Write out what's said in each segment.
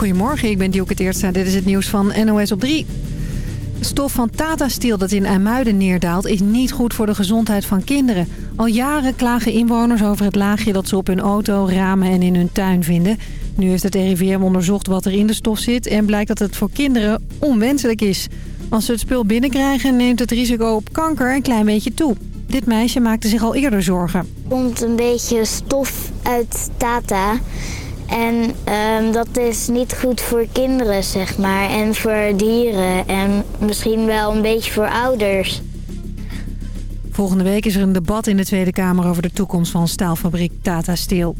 Goedemorgen, ik ben Dielke Teertstra. Dit is het nieuws van NOS op 3. Stof van Tata Steel dat in IJmuiden neerdaalt is niet goed voor de gezondheid van kinderen. Al jaren klagen inwoners over het laagje dat ze op hun auto, ramen en in hun tuin vinden. Nu heeft het RIVM onderzocht wat er in de stof zit en blijkt dat het voor kinderen onwenselijk is. Als ze het spul binnenkrijgen neemt het risico op kanker een klein beetje toe. Dit meisje maakte zich al eerder zorgen. Er komt een beetje stof uit Tata. En ehm, dat is niet goed voor kinderen, zeg maar. En voor dieren. En misschien wel een beetje voor ouders. Volgende week is er een debat in de Tweede Kamer over de toekomst van staalfabriek Tata Steel.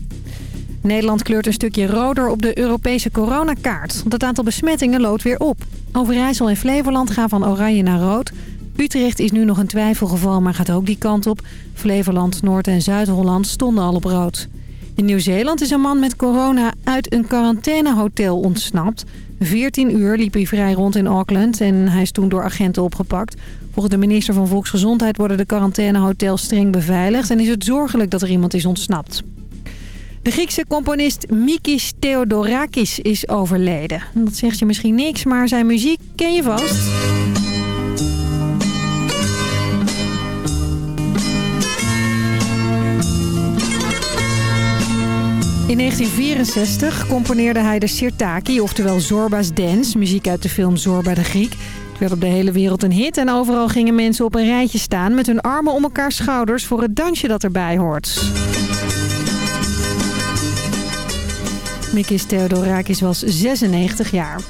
Nederland kleurt een stukje roder op de Europese coronakaart. Want het aantal besmettingen loopt weer op. Overijssel en Flevoland gaan van oranje naar rood. Utrecht is nu nog een twijfelgeval, maar gaat ook die kant op. Flevoland, Noord- en Zuid-Holland stonden al op rood. In Nieuw-Zeeland is een man met corona uit een quarantainehotel ontsnapt. 14 uur liep hij vrij rond in Auckland en hij is toen door agenten opgepakt. Volgens de minister van Volksgezondheid worden de quarantainehotels streng beveiligd... en is het zorgelijk dat er iemand is ontsnapt. De Griekse componist Mikis Theodorakis is overleden. Dat zegt je misschien niks, maar zijn muziek ken je vast. In 1964 componeerde hij de Sirtaki, oftewel Zorba's Dance, muziek uit de film Zorba de Griek. Het werd op de hele wereld een hit en overal gingen mensen op een rijtje staan met hun armen om elkaar schouders voor het dansje dat erbij hoort. Mikis Theodorakis was 96 jaar.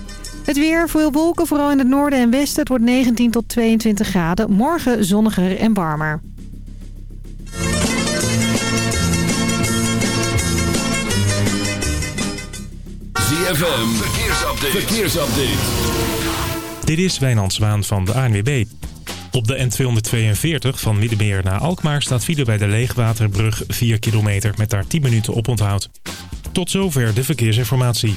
Het weer, veel wolken, vooral in het noorden en westen. Het wordt 19 tot 22 graden. Morgen zonniger en warmer. ZFM, verkeersupdate. verkeersupdate. Dit is Wijnand Zwaan van de ANWB. Op de N242 van Middenmeer naar Alkmaar staat file bij de Leegwaterbrug 4 kilometer met daar 10 minuten op onthoud. Tot zover de verkeersinformatie.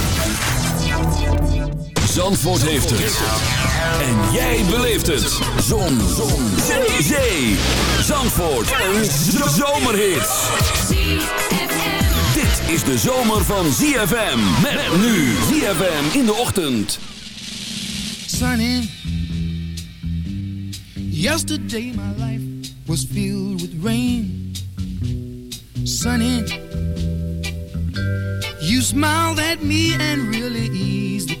Zandvoort heeft het. En jij beleeft het. Zon. Zon. Zee. Zandvoort. Een zomerhit. Dit is de zomer van ZFM. Met nu ZFM in de ochtend. Sunny. Yesterday my life was filled with rain. Sunny. You smiled at me and really eased.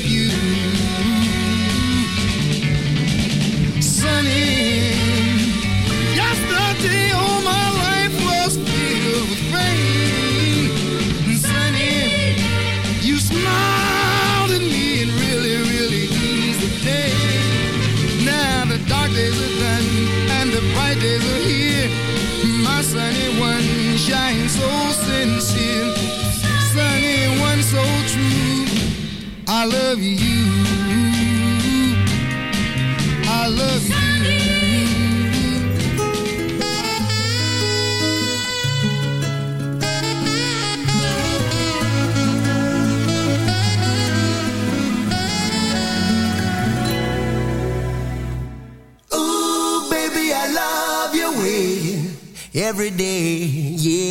dying so sincere, sunny one so true. I love you. I love you. every day, yeah.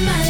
My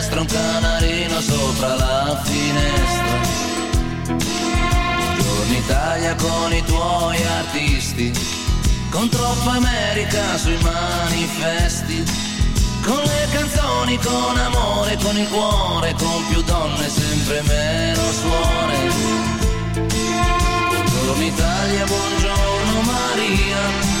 un canarino sopra la finestra. Buongiorno Italia con i tuoi artisti, con troppa America sui manifesti, con le canzoni, con amore, con il cuore, con più donne, sempre meno suore. Buongiorno Italia, buongiorno Maria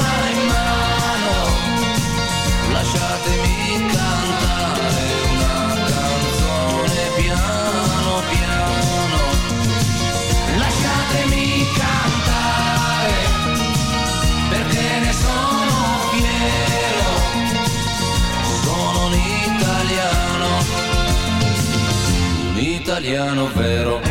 italiano vero.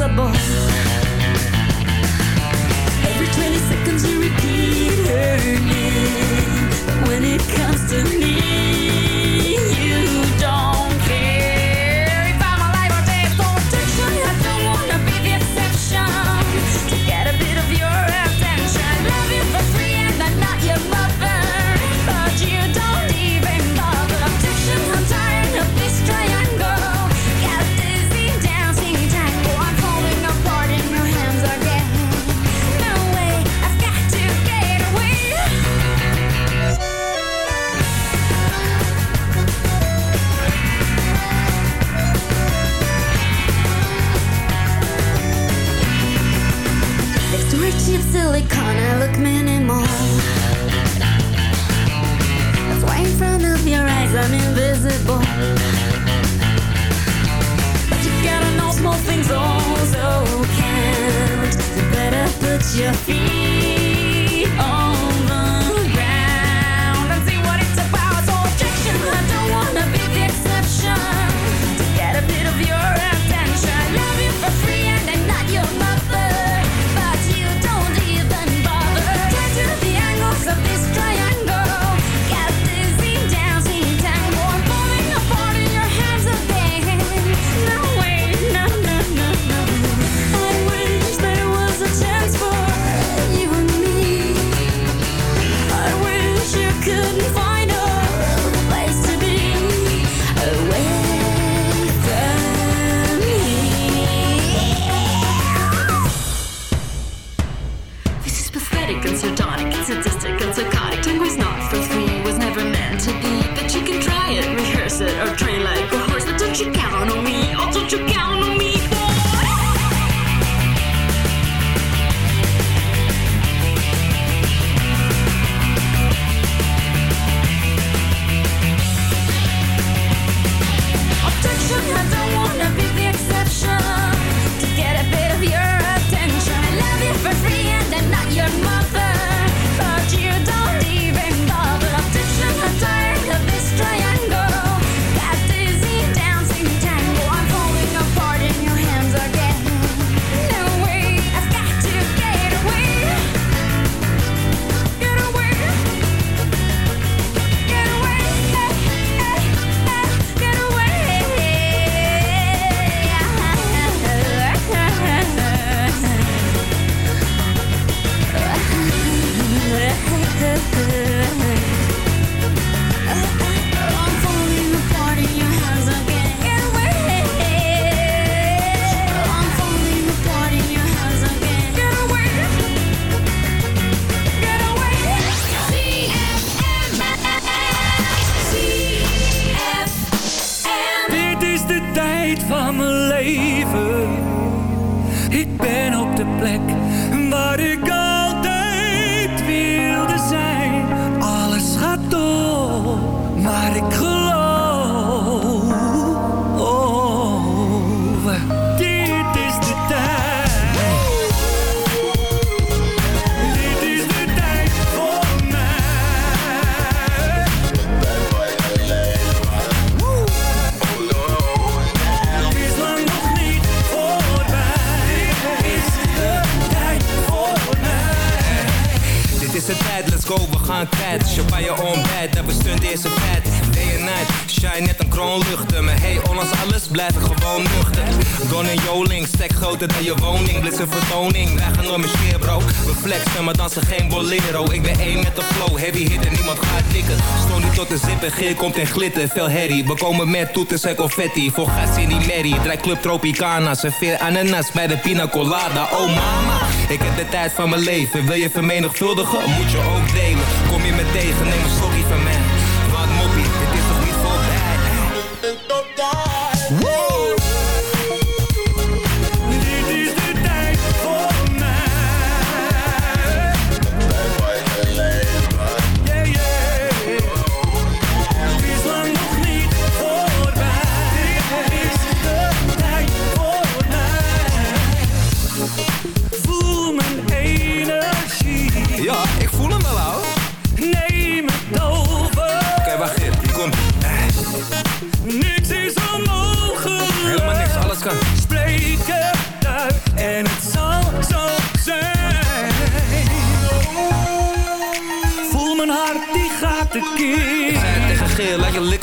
impossible. opposite train like a horse. but don't you count? You buy your own bed, never stood is a bed. Shine net een kroon luchten Maar hey, ondanks alles blijf ik gewoon nuchter. Don en Joling, stek groter dan je woning. Blitz een vertoning, wij gaan door mijn scheer bro. We flexen, maar dansen geen bolero. Ik ben één met de flow, heavy hit en niemand gaat tikken. Stoon niet tot de zippen, geer komt in glitter Veel herrie, we komen met toeters en confetti Voor gas in die merrie, draai club Tropicana Serveer ananas bij de pina colada. Oh mama, ik heb de tijd van mijn leven. Wil je vermenigvuldigen, moet je ook delen. Kom je me tegen, neem een sorry van mij sky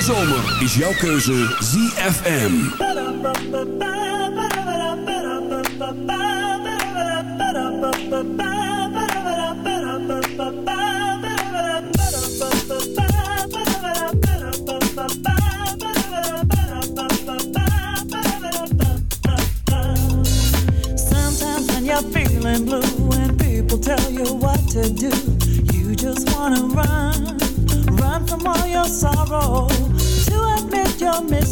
de zomer is jouw keuze ZFM. Sometimes when you're feeling blue and people tell you what to do, you just wanna run, run from all your sorrow.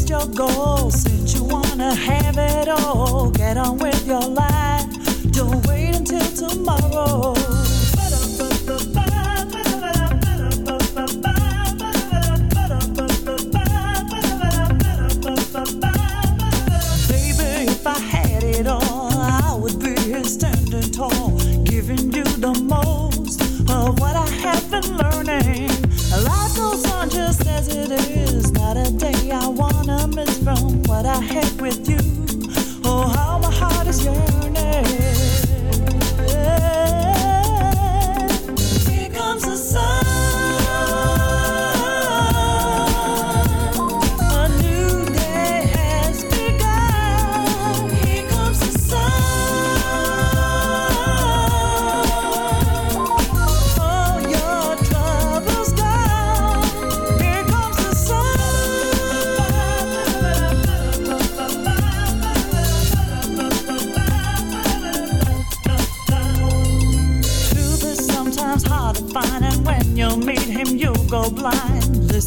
your goals, Since you wanna have it all, get on with your life. Don't wait until tomorrow. with you.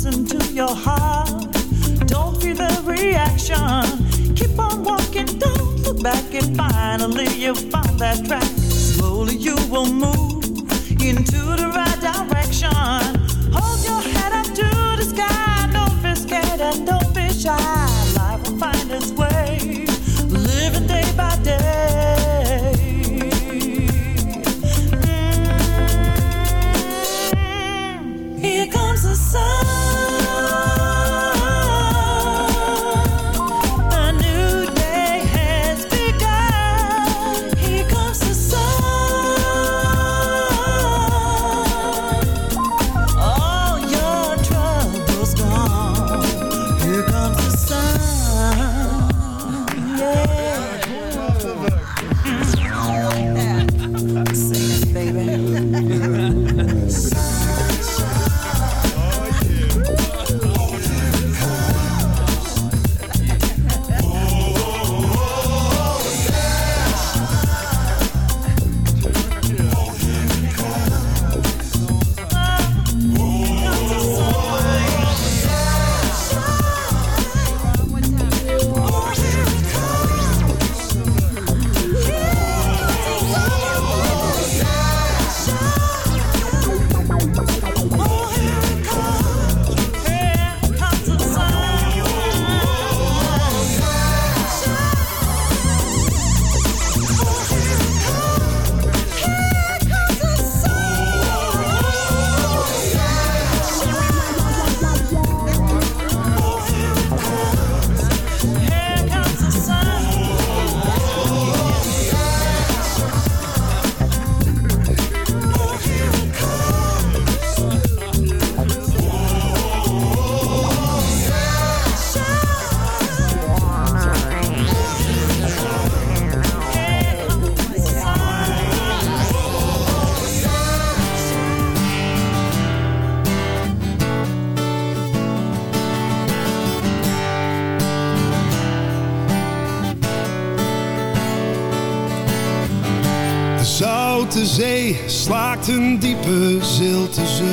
listen to your heart. Don't fear the reaction. Keep on walking, don't look back, and finally you'll find that track.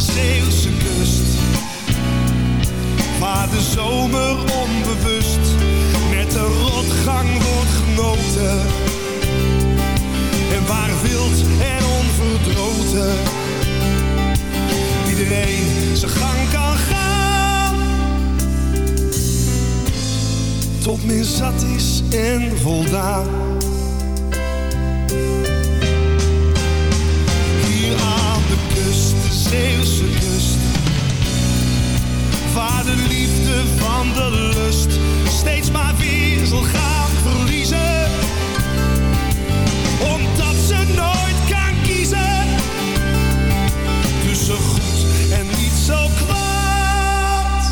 De Zeeuwse kust. Waar de zomer onbewust met de rotgang wordt genoten. En waar wild en onverdroten iedereen zijn gang kan gaan. Tot men zat is en voldaan. Zeeuwse kust. Waar de liefde van de lust steeds maar weer zal gaan verliezen. Omdat ze nooit kan kiezen. Tussen goed en niet zo kwaad.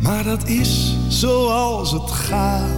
Maar dat is zoals het gaat.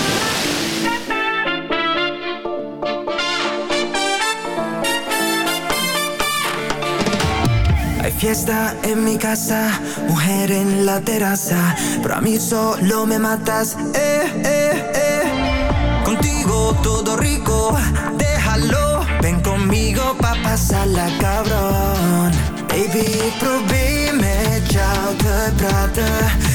Fiesta en mi casa, mujer en la terraza, pero a mí solo me matas, eh, eh, eh. Contigo todo rico, déjalo, ven conmigo pa' pasarla cabrón. Baby, probeer met jou te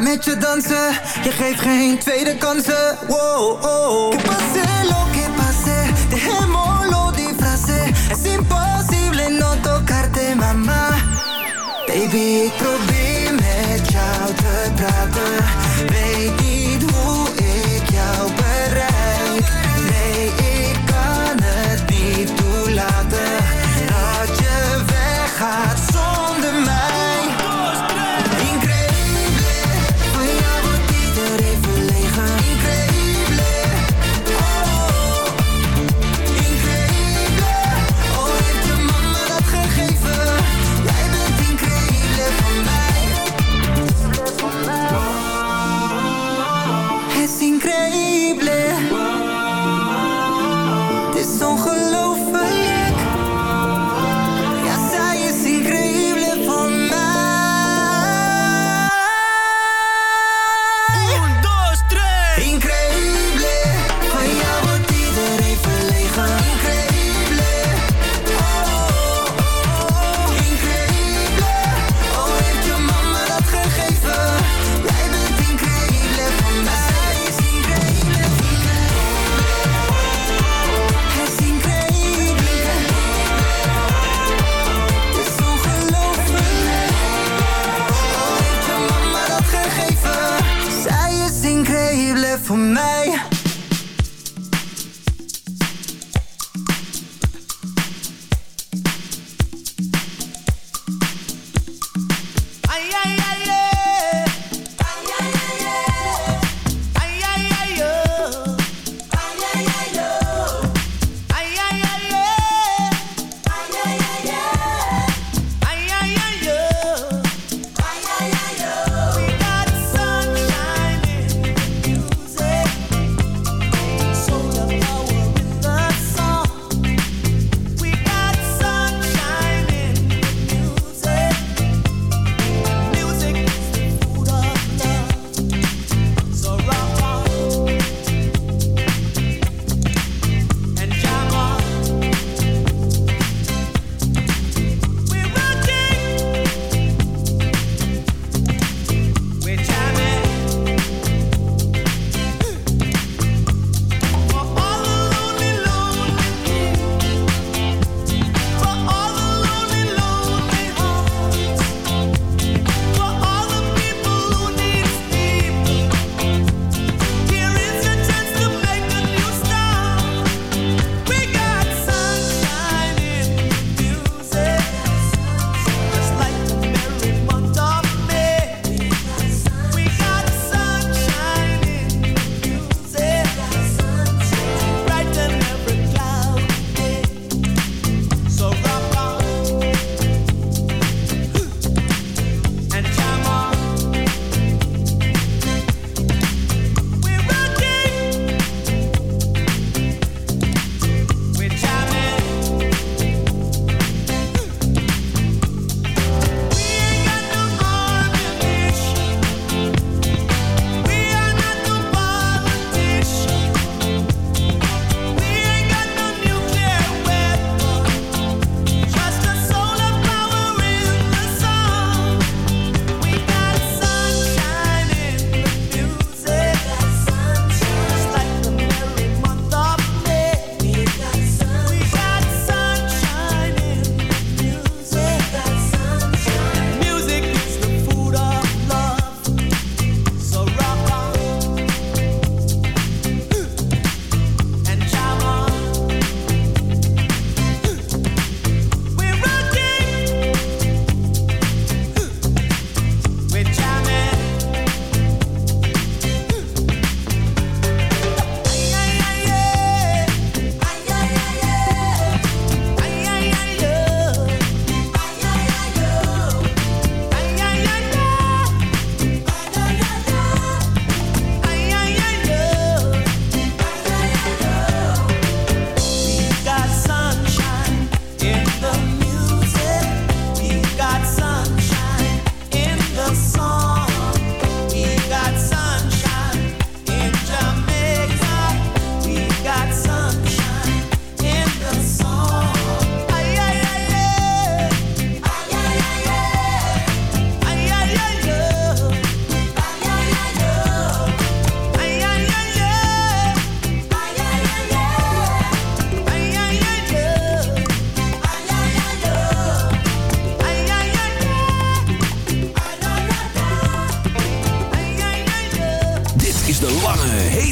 met je dansen. Je geeft geen tweede kansen. Wow, oh. Que pase lo que pase, dejémoslo disfrace. Es imposible no tocarte, mama. Baby,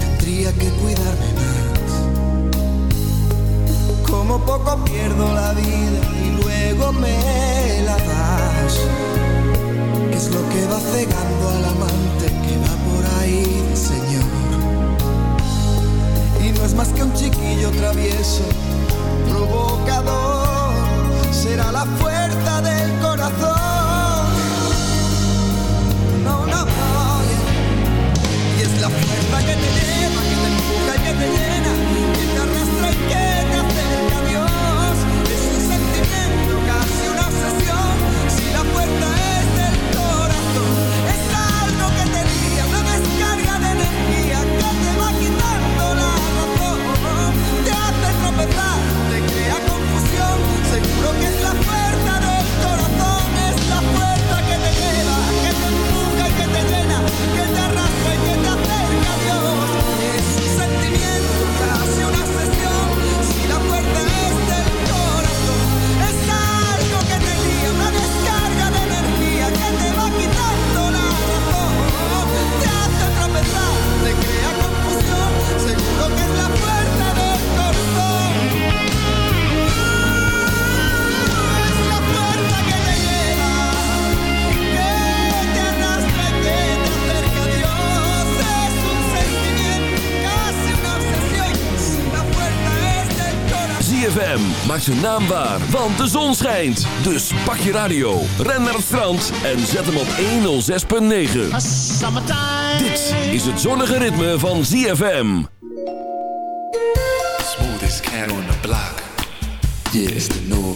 tendría que cuidarme más. Como poco pierdo la vida y luego me la das. ¿Qué es lo que va cegando al amante que va por ahí, Señor? Y no es más que un chiquillo travieso, provocador. Será la fuerza del corazón. living ZFM maakt zijn naam waar, want de zon schijnt. Dus pak je radio, ren naar het strand en zet hem op 106.9. Dit is het zonnige ritme van ZFM. Smoothest cat on the block. Yeah, it's the new